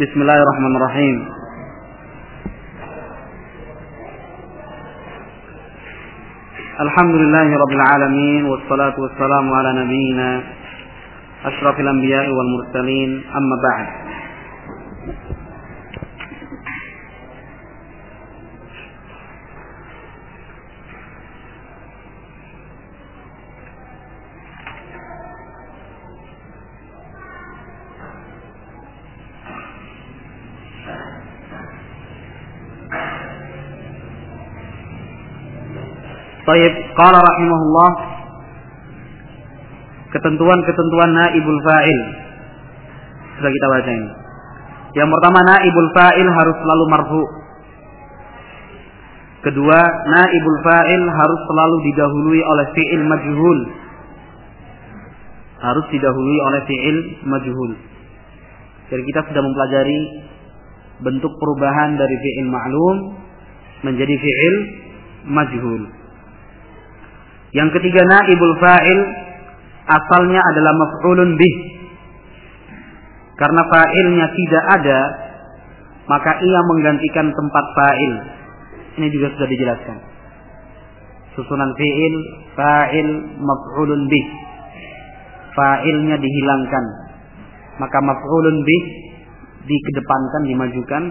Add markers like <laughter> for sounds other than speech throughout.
بسم الله الرحمن الرحيم الحمد لله رب العالمين والصلاة والسلام على نبينا أشرف الأنبياء والمرسلين أما بعد qala rahimahullah ketentuan-ketentuan naibul fa'il. Sudah kita baca ini. Yang pertama naibul fa'il harus selalu marfu. Kedua, naibul fa'il harus selalu didahului oleh fi'il majhul. Harus didahului oleh fi'il majhul. Jadi kita sudah mempelajari bentuk perubahan dari fi'il ma'lum menjadi fi'il majhul. Yang ketiga naibul fa'il asalnya adalah maf'ulun bih. Karena fa'ilnya tidak ada, maka ia menggantikan tempat fa'il. Ini juga sudah dijelaskan. Susunan fi'il, fa'il, maf'ulun bih. Fa'ilnya dihilangkan. Maka maf'ulun bih dikedepankan, dimajukan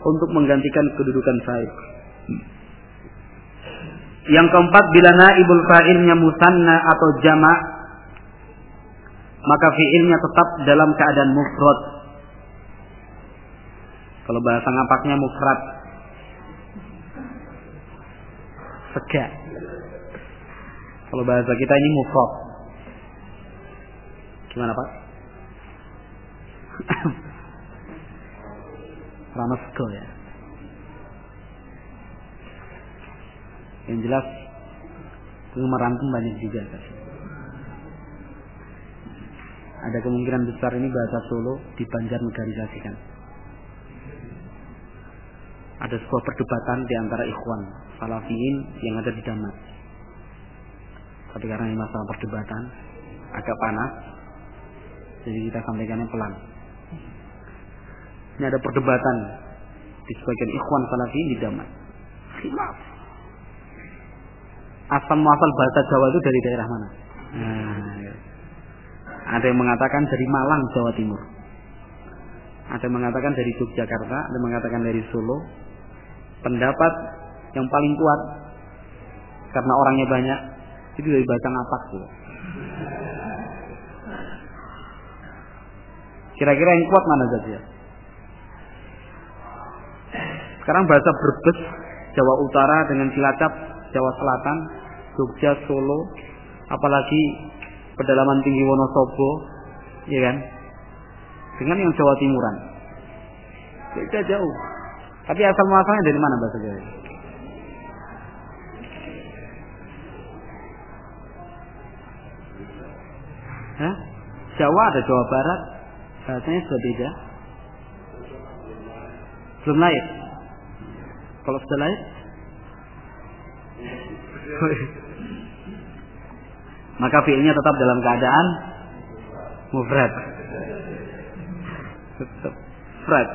untuk menggantikan kedudukan fa'il. Yang keempat bila naibul fa'ilnya musanna atau jama' maka fi'ilnya tetap dalam keadaan mufrad. Kalau bahasa ngapaknya mufrad. Sega. Kalau bahasa kita ini mufrad. Gimana Pak? <coughs> Ramasko ya. Yang jelas penggemar pun banyak juga. Ada kemungkinan besar ini bahasa Solo dibanjarnegarisasikan. Ada sebuah perdebatan di antara ikhwan salafiyin yang ada di Damas. Tapi karena ini masalah perdebatan agak panas, jadi kita sampaikannya pelan. Ini ada perdebatan di sebagian ikhwan salafiyin di Damas. Khilaf asal muasal bahasa Jawa itu dari daerah mana? Ya. Ada yang mengatakan dari Malang, Jawa Timur. Ada yang mengatakan dari Yogyakarta, ada yang mengatakan dari Solo. Pendapat yang paling kuat karena orangnya banyak itu dari bahasa ngapak tuh. Kira-kira yang kuat mana saja? Sekarang bahasa Brebes, Jawa Utara dengan Cilacap, Jawa Selatan Jogja, Solo, apalagi pedalaman tinggi Wonosobo, ya kan? Dengan yang Jawa Timuran. Beda jauh. Tapi asal muasalnya dari mana bahasa Jawa? Jawa ada Jawa Barat, bahasanya sudah beda. Belum. Kalau sudah lahir, maka fiilnya tetap dalam keadaan mufrad. Mufrad.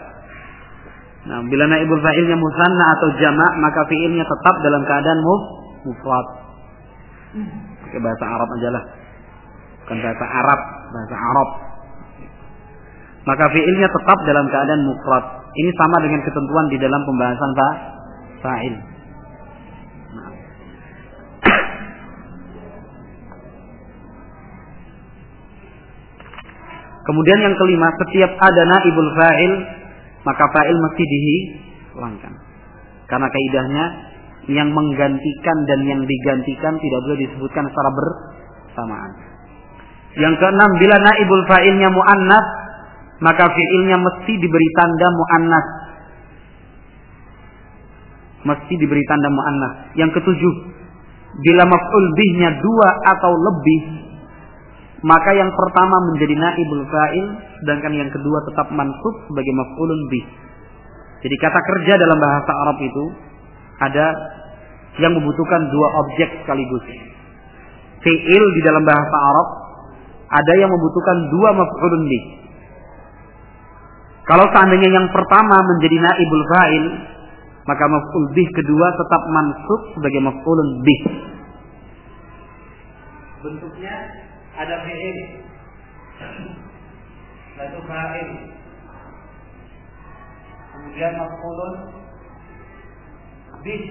Nah, bila naibul fa'ilnya musanna atau jamak, maka fiilnya tetap dalam keadaan muf mufrad. Pakai bahasa Arab aja lah. Bukan bahasa Arab, bahasa Arab. Maka fiilnya tetap dalam keadaan mufrad. Ini sama dengan ketentuan di dalam pembahasan fa'il. Kemudian yang kelima, setiap ada naibul fa'il, maka fa'il mesti dihilangkan. Karena kaidahnya yang menggantikan dan yang digantikan tidak boleh disebutkan secara bersamaan. Yang keenam, bila naibul fa'ilnya mu'annas, maka fi'ilnya mesti diberi tanda mu'annas. Mesti diberi tanda mu'annas. Yang ketujuh, bila maf'ul bihnya dua atau lebih, maka yang pertama menjadi naibul fa'il sedangkan yang kedua tetap mansub sebagai maf'ulun bih. Jadi kata kerja dalam bahasa Arab itu ada yang membutuhkan dua objek sekaligus. Fi'il di dalam bahasa Arab ada yang membutuhkan dua maf'ulun bih. Kalau seandainya yang pertama menjadi naibul fa'il, maka maf'ul bih kedua tetap mansub sebagai maf'ulun bih. Bentuknya ada fi'il. Lalu fa'il. Kemudian maf'ulun bih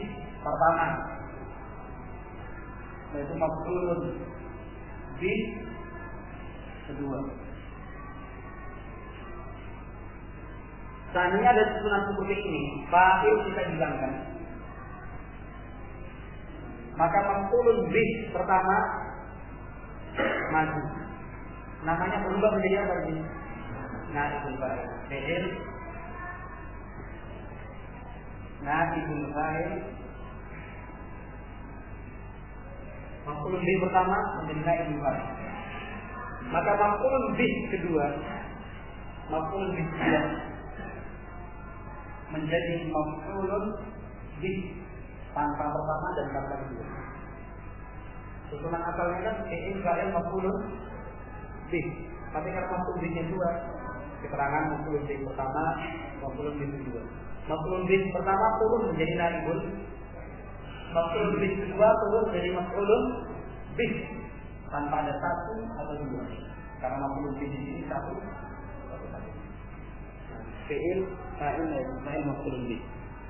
pertama. Yaitu maf'ulun bih kedua. Seandainya ada susunan seperti ini, fa'il kita hilangkan. Maka maf'ulun bih pertama maju. Namanya berubah menjadi apa ini? Naibul fa'il. Fi'il Naibul fa'il Maf'ulun bih pertama menjadi naibul fa'il. Maka maf'ulun bih kedua Maf'ulun bih kedua menjadi maf'ulun di tanpa pertama dan tanpa kedua. Susunan asalnya kan fi'il fa'il maf'ulun di. Tapi karena maf'ul bihnya dua, keterangan maf'ulun di pertama, maf'ulun di kedua. Maf'ulun di pertama turun menjadi naibun. Maf'ulun di kedua turun menjadi maf'ulun bih tanpa ada satu atau dua. Karena maf'ulun di sini satu fi'il fa'il fa'il maf'ulun bih.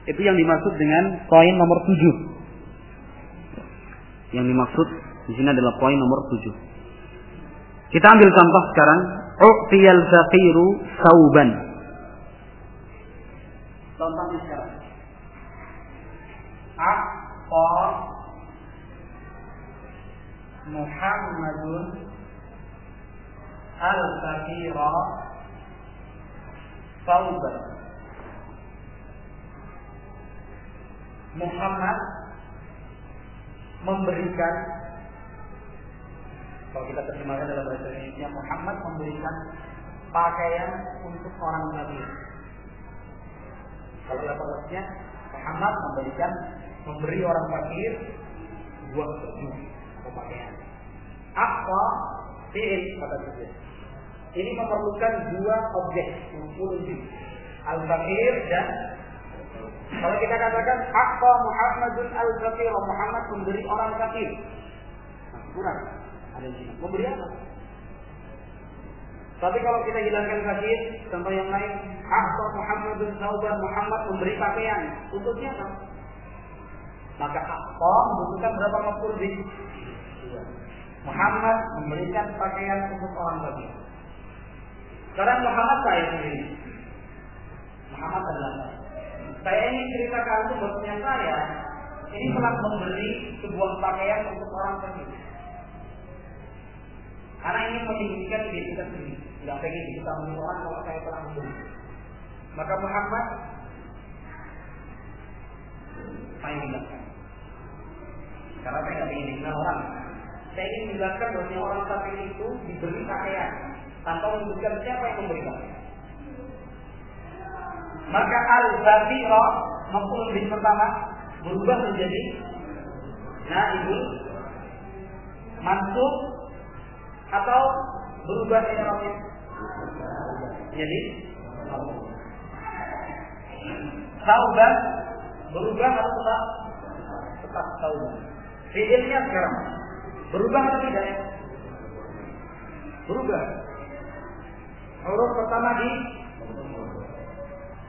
Itu yang dimaksud dengan poin nomor 7. Yang dimaksud di sini adalah poin nomor 7. Kita ambil contoh sekarang. U'tiyal faqiru sauban. Contohnya sekarang. Aqqa Muhammadun al-faqira Sauban. Muhammad memberikan kalau kita terjemahkan dalam bahasa Indonesia Muhammad memberikan pakaian untuk orang nabi. Kalau dalam bahasanya Muhammad memberikan memberi orang fakir buah baju pakaian. Apa fi'il kata dia. Ini memerlukan dua objek wujud. Al-Fakir dan kalau kita katakan Akka Muhammadun al-Fakir Muhammad memberi orang fakir. Kurang. Ada di sini. Memberi apa? Tapi kalau kita hilangkan fakir, contoh yang lain, Akka Muhammadun Sauban Muhammad memberi pakaian. Untuknya apa? Maka Akka membutuhkan berapa maful di? Muhammad memberikan pakaian untuk orang fakir. Sekarang Muhammad saya sendiri. Muhammad adalah saya. Saya ingin ceritakan bahwasanya saya ini telah memberi sebuah pakaian untuk orang fakir. Karena ingin meninggikan identitas ini. Tidak pengen diketahui orang kalau saya telah memberi. Maka Muhammad saya hilangkan. Karena saya tidak ingin dikenal orang. Saya ingin menjelaskan bahwa orang fakir itu diberi pakaian tanpa menyebutkan siapa yang memberikan. Maka al-batira maf'ul bin pertama berubah menjadi naibul mansub atau berubah i'rabnya jadi sauban berubah atau tetap? Tetap sauban fiilnya sekarang berubah atau tidak berubah. Huruf pertama di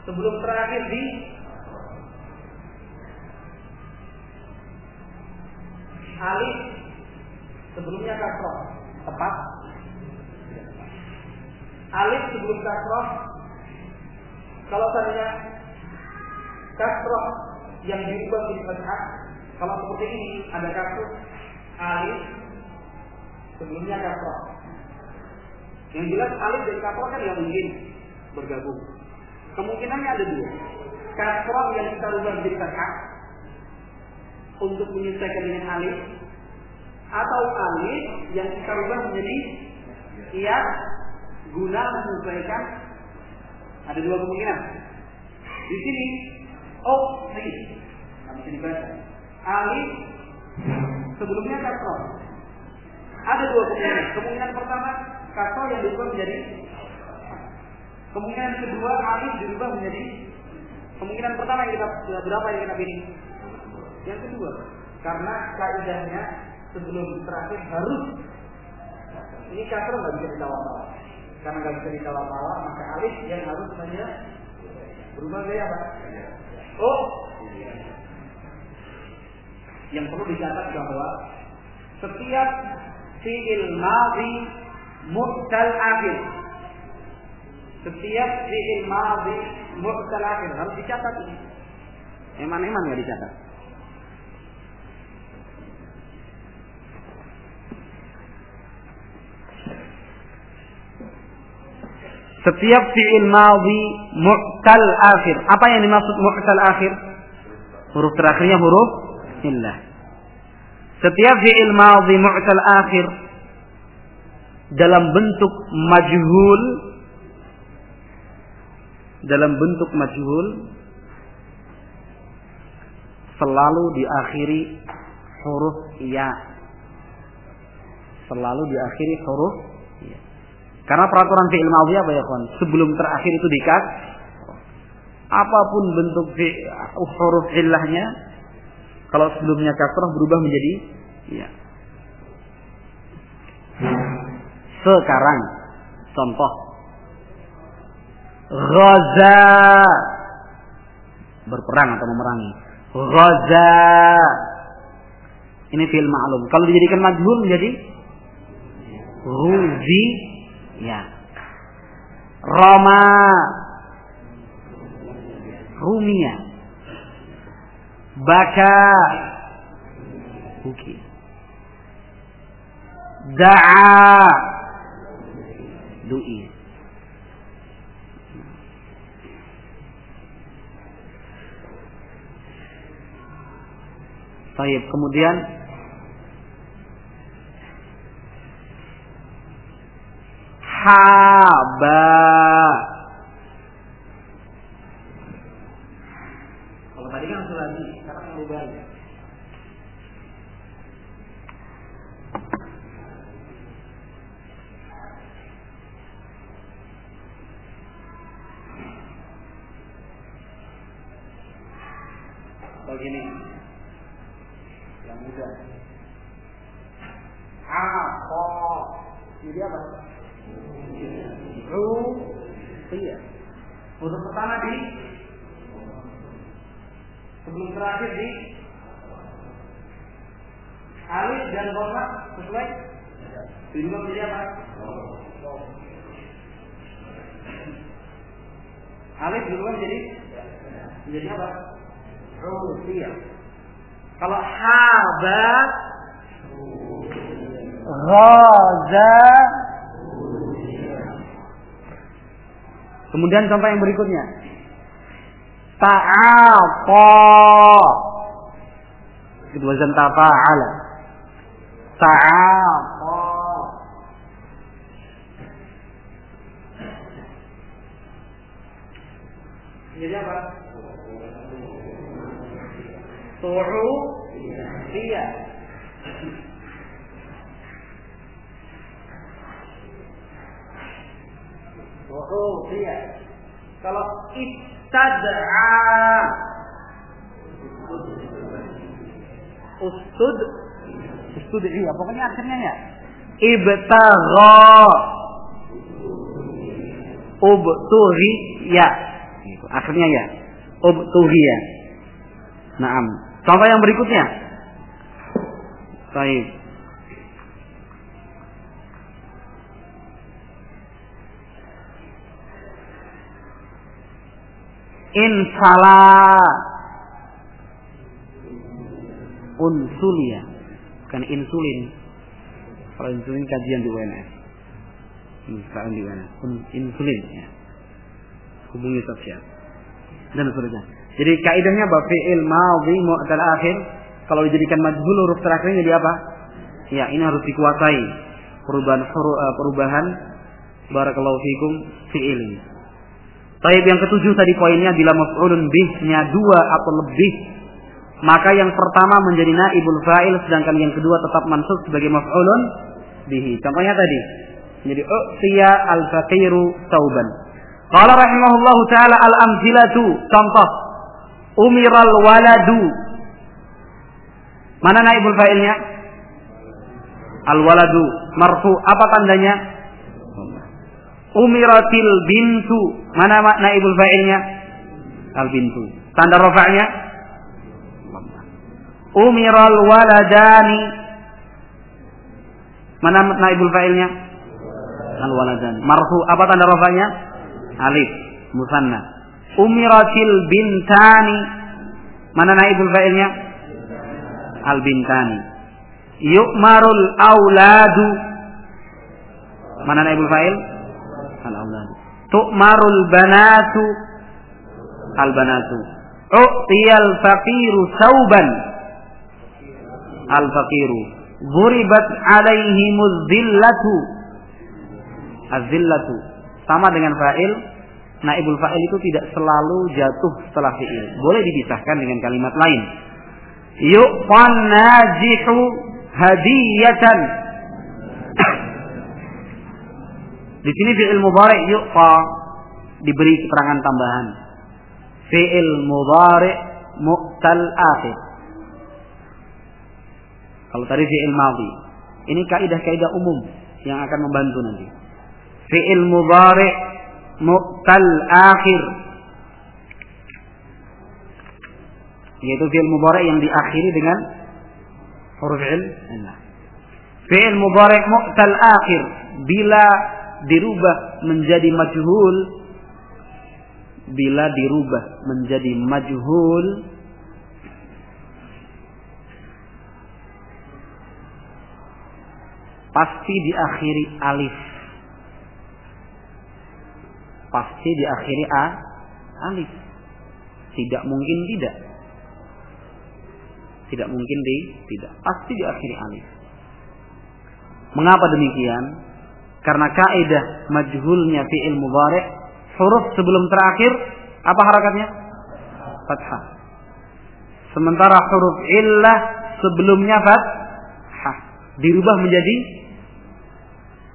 sebelum terakhir di alif sebelumnya kasroh tepat alif sebelum kasroh kalau tadinya kasroh yang diubah menjadi fathah kalau seperti ini ada kasroh alif sebelumnya kasroh yang jelas alif dan kasroh kan yang mungkin bergabung. Kemungkinannya ada dua. Kasroh yang kita ubah menjadi fathah untuk menyesuaikan dengan alif atau alif yang kita ubah menjadi iya guna menyesuaikan ada dua kemungkinan. Di sini oh ini kami bisa dibaca alif sebelumnya kasroh. Ada dua kemungkinan. Kemungkinan pertama kasroh yang diubah menjadi Kemungkinan kedua alif dirubah menjadi kemungkinan pertama yang kita berapa yang kita pilih? Yang kedua. Karena kaidahnya sebelum terakhir harus ini kasar nggak bisa ditawar-tawar. Karena nggak bisa ditawar-tawar, maka alif yang harus saja berubah menjadi apa? Oh, yang perlu dicatat bahwa setiap fi'il madhi mu'tal akhir setiap fi'il madhi mu'tal akhir harus dicatat ini. Eman-eman nggak dicatat. Setiap fi'il madhi mu'tal akhir. Apa yang dimaksud mu'tal akhir? Huruf terakhirnya huruf illah. Setiap fi'il madhi mu'tal akhir dalam bentuk majhul dalam bentuk majhul selalu diakhiri huruf ya. Selalu diakhiri huruf ya. Karena peraturan fi'il madhi apa ya kawan? Sebelum terakhir itu dikat apa pun bentuk huruf illahnya kalau sebelumnya kasrah berubah menjadi ya. Sekarang contoh Ghaza berperang atau memerangi. Ghaza ini fi'il ma'lum. Kalau dijadikan majhul menjadi Ruzi ya. Roma. Rumia. Baka. Buki Da'a. Du'i. Baik, kemudian haba. Alif dan dhamma sesuai Bingung menjadi apa? Alif berubah menjadi menjadi apa? Rusia. Kalau haba Ghaza Kemudian contoh yang berikutnya Ta'aqa Itu wazan tafa'ala Ta'aqa Jadi apa? Tu'u Iya Tu'u Iya Kalau Istad'a. Ustud Ustud iya Pokoknya akhirnya ya. Ibtagha. Ubtughi Ya. Akhirnya ya. Ubtughi ya. Naam. Contoh yang berikutnya. Baik. Insala unsulia bukan insulin. Kalau insulin kajian di UNS ini sekarang di UNS insulin ya. Hubungi sosial dan seterusnya. Jadi kaidahnya bahwa fi'il madhi mu'tal akhir. Kalau dijadikan majhul huruf terakhirnya jadi apa? Ya, ini harus dikuasai. Perubahan uh, perubahan. Barakallahu fikum fi'il. Taib yang ketujuh tadi poinnya bila maf'ulun bihnya dua atau lebih maka yang pertama menjadi naibul fa'il sedangkan yang kedua tetap mansub sebagai maf'ulun bihi. Contohnya tadi menjadi u'tiya al-faqiru tauban. Qala rahimahullahu taala al-amthilatu contoh umiral waladu Mana naibul fa'ilnya? Al waladu marfu apa tandanya? Umiratil bintu mana naibul fa'ilnya? Al bintu. Tanda rafa'nya? Umiral waladani Mana naibul fa'ilnya? Al waladani. Marfu apa tanda rafa'nya? Alif musanna. Umiratil bintani mana naibul fa'ilnya? al-bintani. Yu'marul auladu. Mana naibul fa'il? Al-auladu. Tu'marul banatu. Al-banatu. U'tiyal faqiru sauban. Al-faqiru. Zuribat alaihimuz zillatu. Az-zillatu. Sama dengan fa'il. Naibul fa'il itu tidak selalu jatuh setelah fi'il. Boleh dipisahkan dengan kalimat lain yu'tan najihu hadiyatan. <coughs> Di sini fi'il mudhari yu'ta diberi keterangan tambahan. Fi'il mudhari mu'tal akhir. Kalau tadi fi'il madhi. Ini kaidah-kaidah umum yang akan membantu nanti. Fi'il mudhari mu'tal akhir yaitu fi'il mudhari yang diakhiri dengan huruf illah. Fi'il mudhari mu'tal akhir bila dirubah menjadi majhul bila dirubah menjadi majhul pasti diakhiri alif pasti diakhiri a alif tidak mungkin tidak tidak mungkin di tidak. Pasti diakhiri alif. Mengapa demikian? Karena kaidah majhulnya fi'il mudhari' huruf sebelum terakhir apa harakatnya? Fathah. Sementara huruf illah sebelumnya fathah dirubah menjadi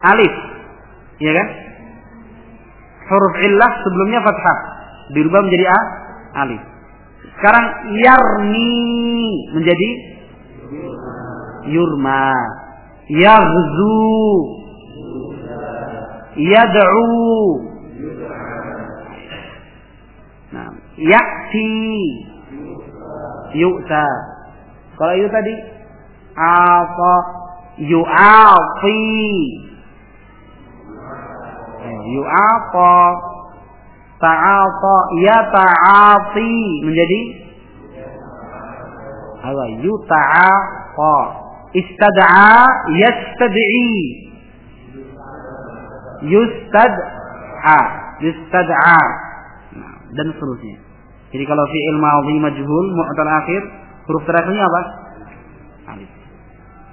alif. Ya kan? Huruf illah sebelumnya fathah dirubah menjadi a, alif. Sekarang yarni menjadi yurma. Yaghzu. Yad'u. Nah, ya'ti. Yu'ta. Kalau itu tadi apa? Yu'afi. Yu'afa. Ta'ata ya ta'ati menjadi? Apa? Yuta'aqa istad'a yastad'i yustad'a. Yustad'a. Dan seterusnya. Jadi kalau fi'il madhi majhul mu'tal akhir huruf terakhirnya apa? Alif.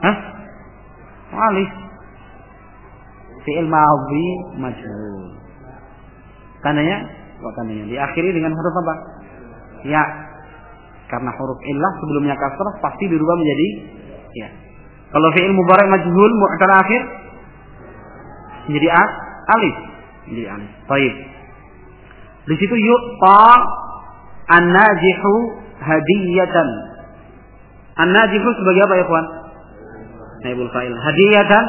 Hah? Alif fi'il madhi majhul tandanya Wakaninya diakhiri dengan huruf apa? Ya. Karena huruf illah sebelumnya kasrah pasti dirubah menjadi ya. Kalau fi'il mubarak majhul mu'tal akhir menjadi a, alif. Menjadi alif. Baik. Di situ yu'ta an-najihu hadiyatan. An-najihu sebagai apa ya, kawan? Naibul fa'il. Hadiyatan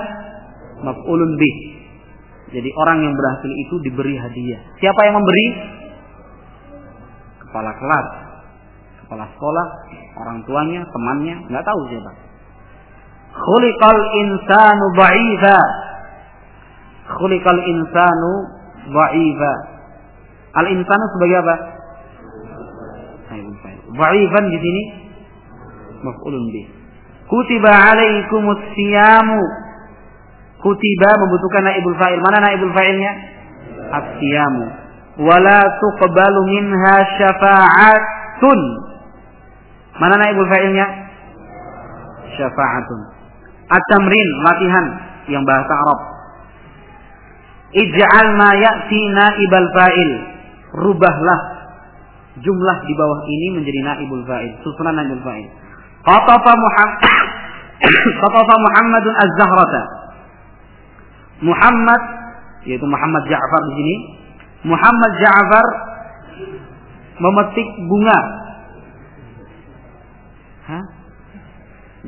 maf'ulun bih. Jadi orang yang berhasil itu diberi hadiah. Siapa yang memberi? Kepala kelas, kepala sekolah, orang tuanya, temannya, nggak tahu siapa. Khuliqal insanu ba'ifa. Khuliqal insanu ba'ifa. Al insanu sebagai apa? Ba'ifan di sini maf'ulun bih. Kutiba alaikumus siyamu Kutiba membutuhkan naibul fa'il. Mana naibul fa'ilnya? As-siyamu. Wala tuqbalu minha syafa'atun. Mana naibul fa'ilnya? Syafa'atun. At-tamrin, latihan yang bahasa Arab. Ij'al ma ya'ti naibal fa'il. Rubahlah jumlah di bawah ini menjadi naibul fa'il. Susunan naibul fa'il. Qatafa Muhammad <coughs> Qatafa Muhammadun az-Zahrata. Muhammad yaitu Muhammad Ja'far di sini Muhammad Ja'far memetik bunga. Hah?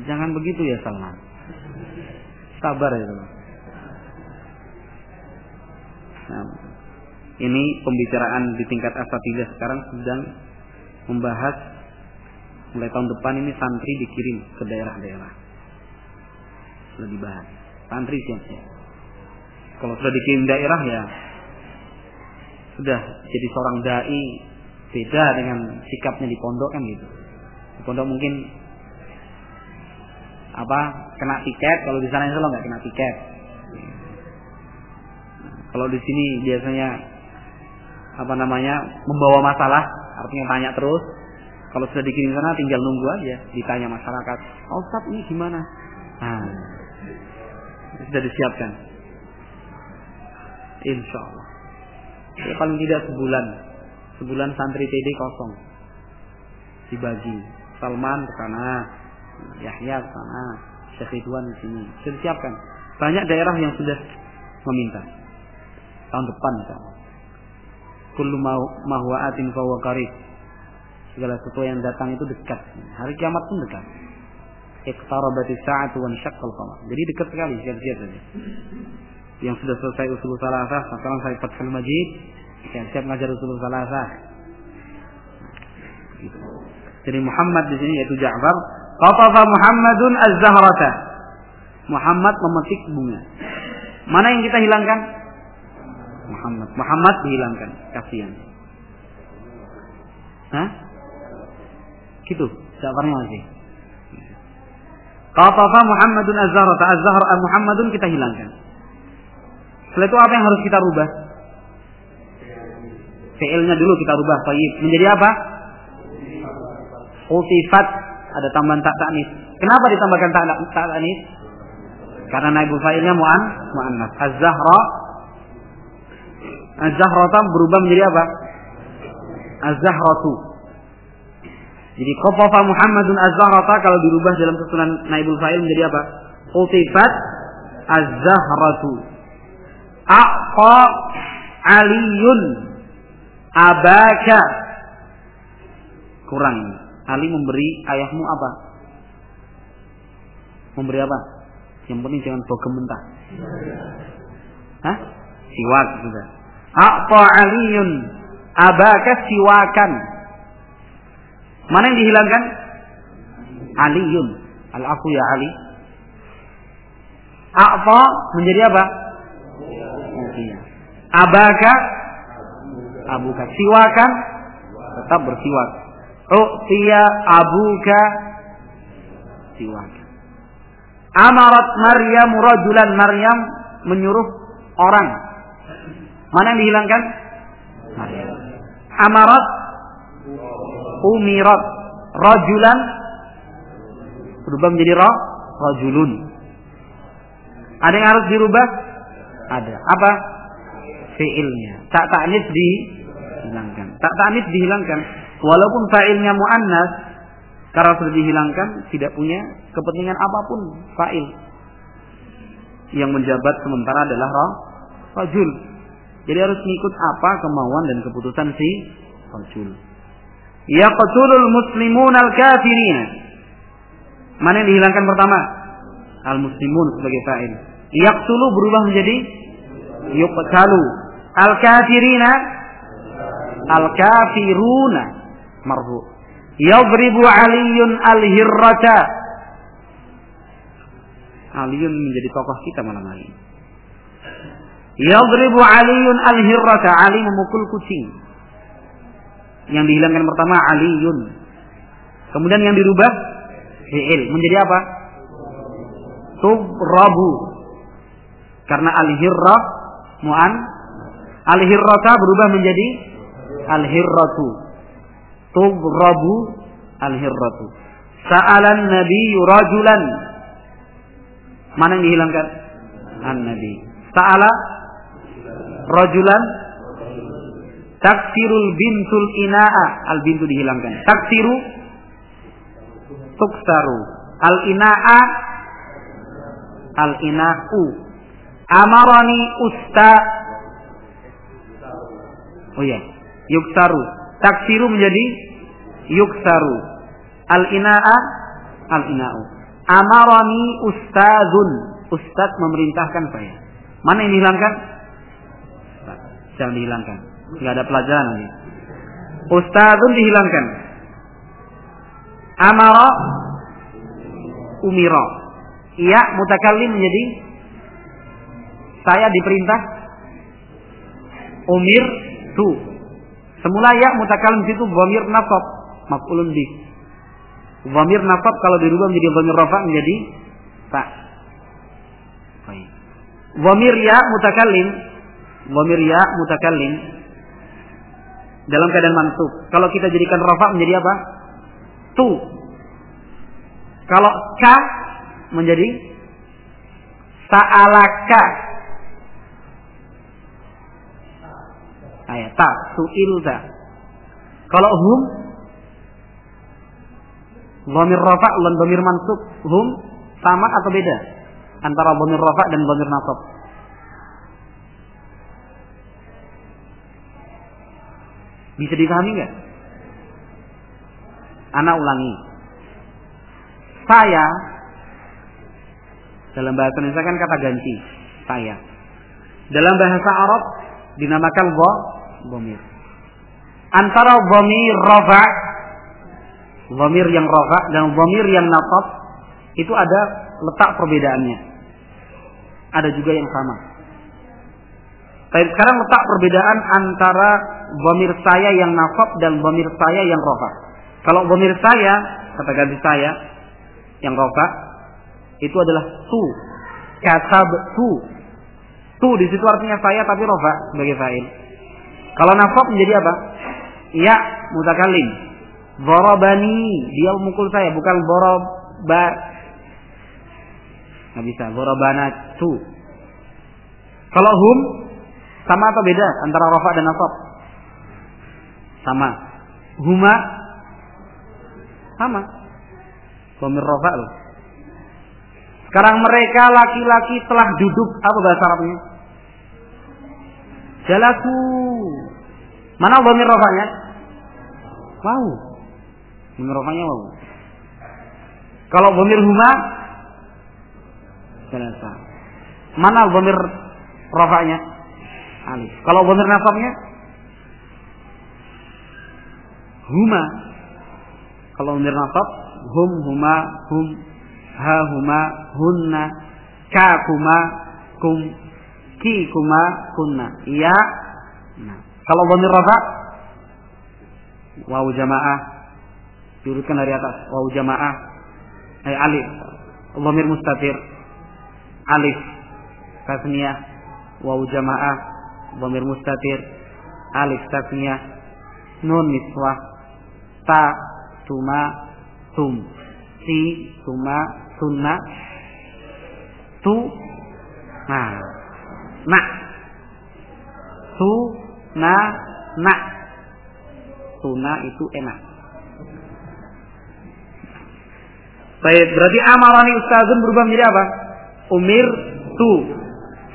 Jangan begitu ya Salman. Sabar ya. Nah, ini pembicaraan di tingkat asatidah sekarang sedang membahas mulai tahun depan ini santri dikirim ke daerah-daerah. Sudah dibahas. Santri siap-siap. Kalau sudah dikirim daerah ya sudah jadi seorang dai beda dengan sikapnya di pondok kan gitu. Di pondok mungkin apa kena tiket kalau di sana lo nggak kena tiket. Kalau di sini biasanya apa namanya membawa masalah artinya tanya terus kalau sudah dikirim sana tinggal nunggu aja ditanya masyarakat oh Ustaz ini gimana nah, sudah disiapkan insya Allah ya, paling tidak sebulan. Sebulan santri TD kosong. Dibagi. Salman ke sana Yahya ke sana Syekh Ridwan di sini. Sudah disiapkan. Banyak daerah yang sudah meminta. Tahun depan misalnya kullu ma huwa atin fa qarib. Segala sesuatu yang datang itu dekat. Hari kiamat pun dekat. Iqtarabatis sa'atu wa syaqqal qamar jadi dekat sekali siap-siap saja yang sudah selesai usul salasah sekarang saya Fathul Majid siap-siap ngajar usul salasah jadi Muhammad di sini yaitu Ja'far qatafa Muhammadun az-zahrata Muhammad memetik bunga mana yang kita hilangkan Muhammad. Muhammad dihilangkan. Kasihan. Hah? Gitu. Jawabannya masih. Qatafa Muhammadun Az-Zahra. Az-Zahra Muhammadun kita hilangkan. Setelah itu apa yang harus kita rubah? Fi'ilnya dulu kita rubah. Tayyib. Menjadi apa? Utifat. Ada tambahan tak ta'nis. Kenapa ditambahkan tak ta'nis? Karena naibul fa'ilnya mu'an, mu'annas. Az-Zahra Az-Zahrata berubah menjadi apa? Az-Zahratu. Jadi qafafa Muhammadun Az-Zahrata kalau dirubah dalam susunan naibul fa'il menjadi apa? Utifat Az-Zahratu. Aqqa Aliyun abaka. Kurang. Ali memberi ayahmu apa? Memberi apa? Yang penting jangan bau mentah. Hah? Siwak juga. A'ta aliyun abaka siwakan. Mana yang dihilangkan? Aliyun. Al-aku ya Ali. A'ta menjadi apa? Abaka abuka. Siwakan tetap bersiwak. U'tiya abuka siwak. Amarat Maryam rajulan Maryam menyuruh orang Mana yang dihilangkan? Amarat umirat rajulan berubah menjadi ra rajulun. Ada yang harus dirubah? Ada. Apa? Fiilnya. Tak ta'nis dihilangkan. Tak ta'nis dihilangkan. Walaupun fa'ilnya mu'annas karena sudah dihilangkan tidak punya kepentingan apa pun fa'il. Yang menjabat sementara adalah ra rajul. Jadi harus mengikut apa kemauan dan keputusan si Rasul. Yaqtulul muslimun al-kafirin. Mana yang dihilangkan pertama? Al-muslimun sebagai fa'il. Yaqtulu berubah menjadi yuqtalu. Al-kafirina al-kafiruna marfu. Yadribu aliyun al-hirrata. Aliyun menjadi tokoh kita malam hari. Yadribu Aliun al-hirrata. Ali memukul kucing. Yang dihilangkan pertama Aliun. Kemudian yang dirubah fi'il menjadi apa? Tubrabu. Karena al-hirra mu'an al-hirrata berubah menjadi al-hirratu. Tubrabu al-hirratu. Sa'alan Nabi rajulan. Mana yang dihilangkan? An-Nabi. Sa'ala rajulan taksirul bintul ina'a al bintu dihilangkan taksiru tuksaru al ina'a al ina'u amarani usta Oh iya, yuksaru. Taksiru menjadi yuksaru. Al-ina'a al-ina'u. Amarani ustazun. Ustaz memerintahkan saya. Mana yang dihilangkan? Jangan dihilangkan. Enggak ada pelajaran lagi. Ustazun dihilangkan. Amara umira. Iya mutakallim menjadi saya diperintah umir tu. Semula ya mutakallim situ dhamir nasab maf'ulun bih. Dhamir nasab kalau dirubah menjadi dhamir rafa menjadi tak. Baik. Ya mutakallim dhamir ya mutakallim dalam keadaan mansub. Kalau kita jadikan rafa menjadi apa? Tu. Kalau ka menjadi sa'alaka. Ayat ta su'ilta. Kalau hum dhamir rafa dan dhamir mansub, hum sama atau beda antara dhamir rafa dan dhamir nasab? Bisa dipahami nggak? Anak ulangi. Saya dalam bahasa Indonesia kan kata ganti saya. Dalam bahasa Arab dinamakan dha dhamir. Antara dhamir rafa dhamir yang rafa dan dhamir yang nasab itu ada letak perbedaannya. Ada juga yang sama. Tapi sekarang letak perbedaan antara dhamir saya yang nasab dan dhamir saya yang rafa. Kalau dhamir saya, kata ganti saya yang rafa itu adalah tu. Kasab tu. Tu di situ artinya saya tapi rafa sebagai fa'il. Kalau nasab menjadi apa? Ya, mutakallim. Darabani, dia memukul saya, bukan daraba. Nggak bisa, darabana tu. Kalau hum sama atau beda antara rafa dan nasab? Sama. Huma sama. Pemir rafa loh. Sekarang mereka laki-laki telah duduk apa bahasa Arabnya? Jalasu. Mana dhamir rafanya? Wow. Dhamir rafanya wow. Kalau dhamir huma jalasa. Mana dhamir rafanya? Alif. Kalau dhamir nasabnya? Huma. Kalau dhamir nasab hum huma hum ha huma hunna ka kuma kum kuma kunna. Iya. Nah kalau dhamir rafa wawu jamaah diurutkan dari atas wawu jamaah eh alif dhamir mustatir alif tasniyah wawu jamaah dhamir mustatir alif tasniyah nun niswah ta tuma tum si tuma tunna tu nah nak tu na nak tuna itu enak Baik, berarti amarani ustazun berubah menjadi apa? Umir tu.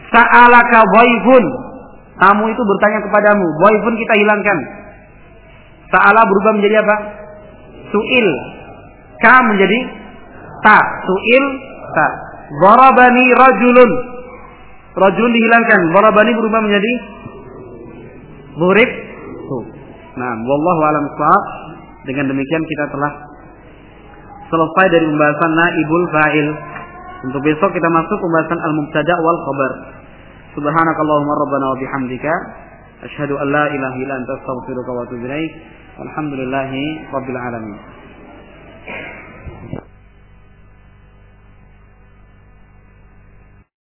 Sa'alaka waifun. Tamu itu bertanya kepadamu. Waifun kita hilangkan. Sa'ala berubah menjadi apa? Su'il. Ka menjadi ta. Su'il ta. Warabani rajulun. Rajulun dihilangkan. Warabani berubah menjadi. Tu. Nah, wallahu alam Dengan demikian kita telah selesai dari pembahasan naibul fa'il. Untuk besok kita masuk pembahasan al-mubtada wal khabar. Subhanakallahumma rabbana wa bihamdika asyhadu an la ilaha illa anta astaghfiruka wa atubu ilaik. Alhamdulillahi rabbil alamin.